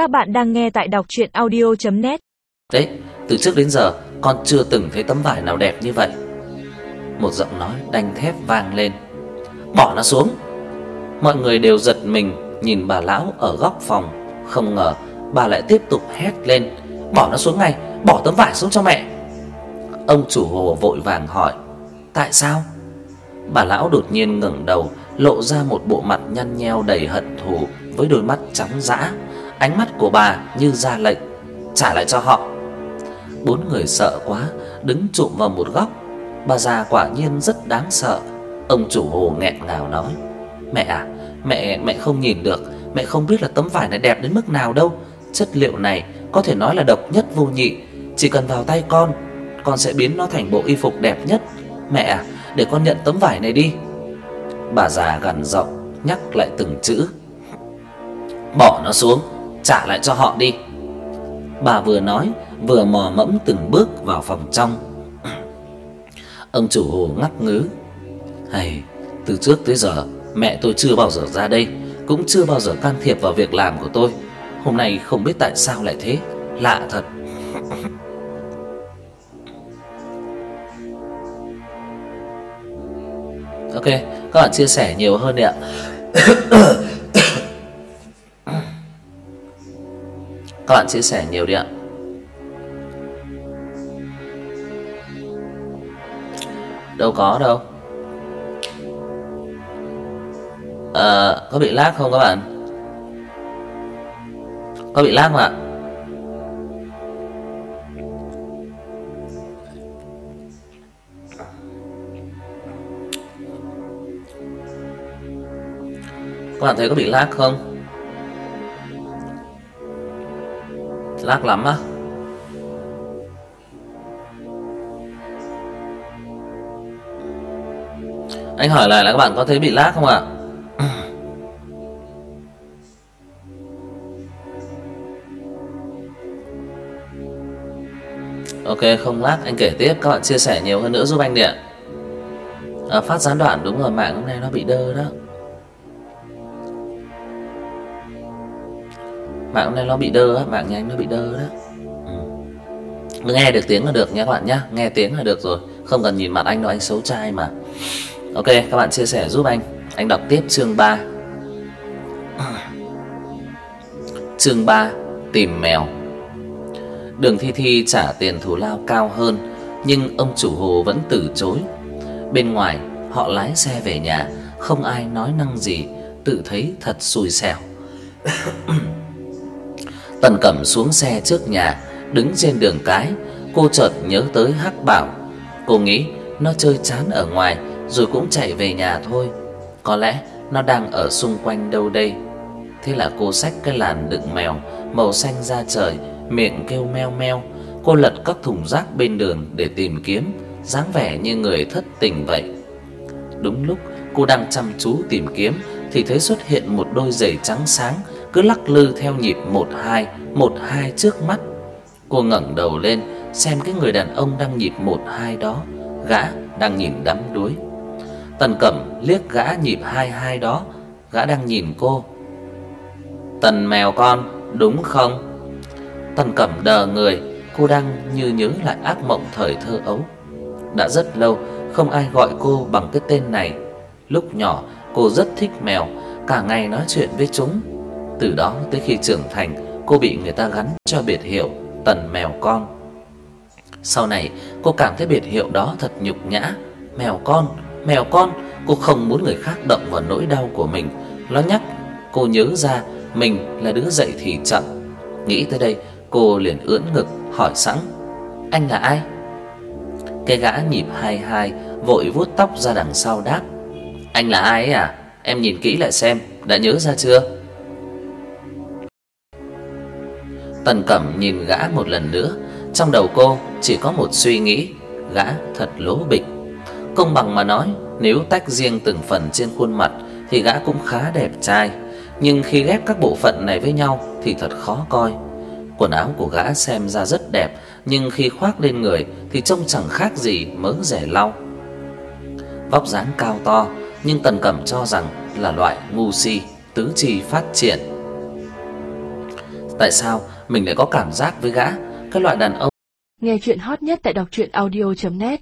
Các bạn đang nghe tại đọc chuyện audio.net Đấy, từ trước đến giờ con chưa từng thấy tấm vải nào đẹp như vậy. Một giọng nói đanh thép vang lên. Bỏ nó xuống. Mọi người đều giật mình nhìn bà lão ở góc phòng. Không ngờ bà lại tiếp tục hét lên. Bỏ nó xuống ngay, bỏ tấm vải xuống cho mẹ. Ông chủ hồ vội vàng hỏi Tại sao? Bà lão đột nhiên ngẩng đầu Lộ ra một bộ mặt nhăn nheo đầy hận thù Với đôi mắt trắng dã. Ánh mắt của bà như ra lệnh, Trả lại cho họ. Bốn người sợ quá, Đứng chụm vào một góc. Bà già quả nhiên rất đáng sợ. Ông chủ hồ nghẹn ngào nói, Mẹ à Mẹ mẹ không nhìn được. Mẹ không biết là tấm vải này đẹp đến mức nào đâu. Chất liệu này có thể nói là độc nhất vô nhị. Chỉ cần vào tay con Con sẽ biến nó thành bộ y phục đẹp nhất. Mẹ à để con nhận tấm vải này đi. Bà già gằn giọng Nhắc lại từng chữ, Bỏ nó xuống. Trả lại cho họ đi. Bà vừa nói Vừa mò mẫm từng bước vào phòng trong. Ông chủ hồ ngắc ngứ. Hay Từ trước tới giờ Mẹ tôi chưa bao giờ ra đây Cũng chưa bao giờ can thiệp vào việc làm của tôi. Hôm nay không biết tại sao lại thế Lạ thật. Ok, các bạn chia sẻ nhiều hơn đi ạ. các bạn chia sẻ nhiều đi ạ. Đâu có đâu. Ờ, có bị lag không các bạn? Có bị lag không ạ? Các bạn thấy có bị lag không? Lát lắm á. Anh hỏi lại là các bạn có thấy bị lag không ạ? Ok, không lag, anh kể tiếp, các bạn chia sẻ nhiều hơn nữa giúp anh đi ạ. À, phát gián đoạn đúng rồi, mạng hôm nay nó bị đơ đó. Mạng nay nó bị đơ á, mạng nhanh nó bị đơ đó. Ừ. Nghe được tiếng là được nha các bạn nhá, nghe tiếng là được rồi, không cần nhìn mặt anh đâu, anh xấu trai mà. Ok, các bạn chia sẻ giúp anh. Anh đọc tiếp chương 3. Chương 3: Tìm mèo. Đường Thi Thi trả tiền thù lao cao hơn, nhưng ông chủ hồ vẫn từ chối. Bên ngoài, họ lái xe về nhà, không ai nói năng gì, tự thấy thật xui xẻo. Tần Cẩm xuống xe trước nhà, đứng trên đường cái, cô chợt nhớ tới Hắc Bảo. Cô nghĩ nó chơi chán ở ngoài rồi cũng chạy về nhà thôi. Có lẽ nó đang ở xung quanh đâu đây. Thế là cô xách cái làn đựng mèo màu xanh da trời, miệng kêu meo meo. Cô lật các thùng rác bên đường để tìm kiếm, dáng vẻ như người thất tình vậy. Đúng lúc cô đang chăm chú tìm kiếm thì thấy xuất hiện một đôi giày trắng sáng cứ lắc lư theo nhịp một hai, một hai trước mắt. Cô ngẩng đầu lên xem cái người đàn ông đang nhịp một hai đó, gã đang nhìn đắm đuối. Tần Cẩm liếc gã nhịp hai hai đó, gã đang nhìn cô. "Tần mèo con, đúng không?" Tần Cẩm đờ người, cô đang như nhớ lại ác mộng thời thơ ấu. Đã rất lâu không ai gọi cô bằng cái tên này. Lúc nhỏ cô rất thích mèo, cả ngày nói chuyện với chúng. Từ đó tới khi trưởng thành, cô bị người ta gắn cho biệt hiệu Tần mèo con. Sau này, cô cảm thấy biệt hiệu đó thật nhục nhã, mèo con, mèo con, cô không muốn người khác động vào nỗi đau của mình. Nó nhắc cô nhớ ra mình là đứa dậy thì chậm. Nghĩ tới đây, cô liền ưỡn ngực hỏi sẵn: "Anh là ai?" Cái gã nhịp hai hai vội vuốt tóc ra đằng sau đáp: "Anh là ai ấy à? Em nhìn kỹ lại xem, đã nhớ ra chưa?" Tần Cẩm nhìn gã một lần nữa, trong đầu cô chỉ có một suy nghĩ, gã thật lố bịch. Công bằng mà nói, nếu tách riêng từng phần trên khuôn mặt thì gã cũng khá đẹp trai, nhưng khi ghép các bộ phận này với nhau thì thật khó coi. Quần áo của gã xem ra rất đẹp, nhưng khi khoác lên người thì trông chẳng khác gì mớ rẻ lau. Vóc dáng cao to, nhưng Tần Cẩm cho rằng là loại ngu si, tứ chi phát triển. Tại sao mình lại có cảm giác với gã? Cái loại đàn ông Nghe chuyện hot nhất tại đọc truyện audio net